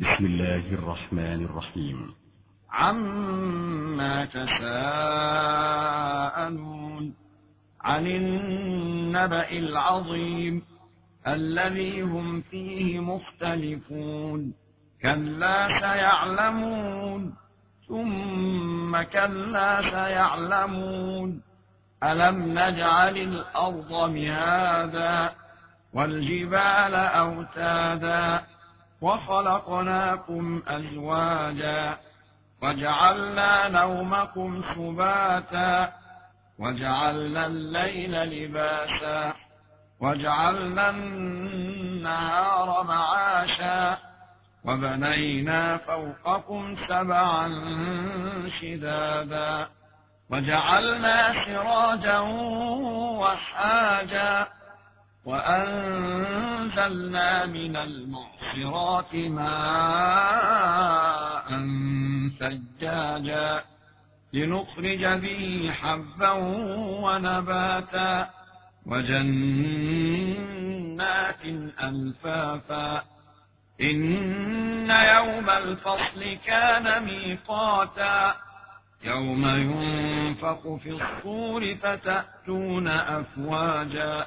بسم الله الرحمن الرحيم. عما تساءلون عن النبأ العظيم الذي هم فيه مختلفون. كلا سيعلمون ثم كلا سيعلمون. ألم نجعل الأرض مهادا والجبال أوتادا وخلقناكم أزواجا وجعلنا نومكم سباتا وجعلنا الليل لباسا وجعلنا النهار معاشا وبنينا فوقكم سبعا شدادا وجعلنا سراجا وحاجا وأنزلنا من المعصرات ماء ثجاجا لنخرج به حبا ونباتا وجنات ألفافا إن يوم الفصل كان ميقاتا يوم ينفق في الصور فتأتون أفواجا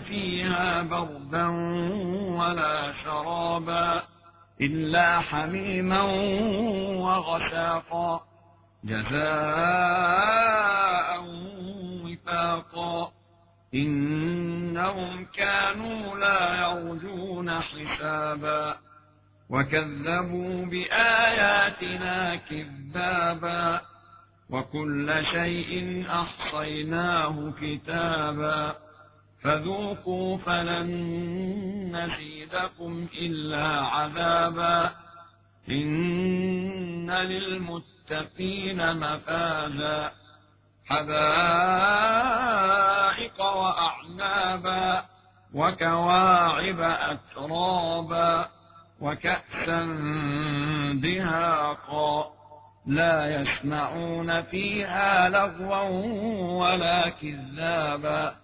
فيها بردا ولا شرابا إلا حميما وغساقا جزاء وفاقا إنهم كانوا لا يرجون حسابا وكذبوا بآياتنا كذابا وكل شيء أحصيناه كتابا فذوقوا فلن نزيدكم إلا عذابا. إن للمتقين مفازا. حدائق وأعنابا وكواعب أترابا وكأسا دهاقا. لا يسمعون فيها لغوا ولا كذابا.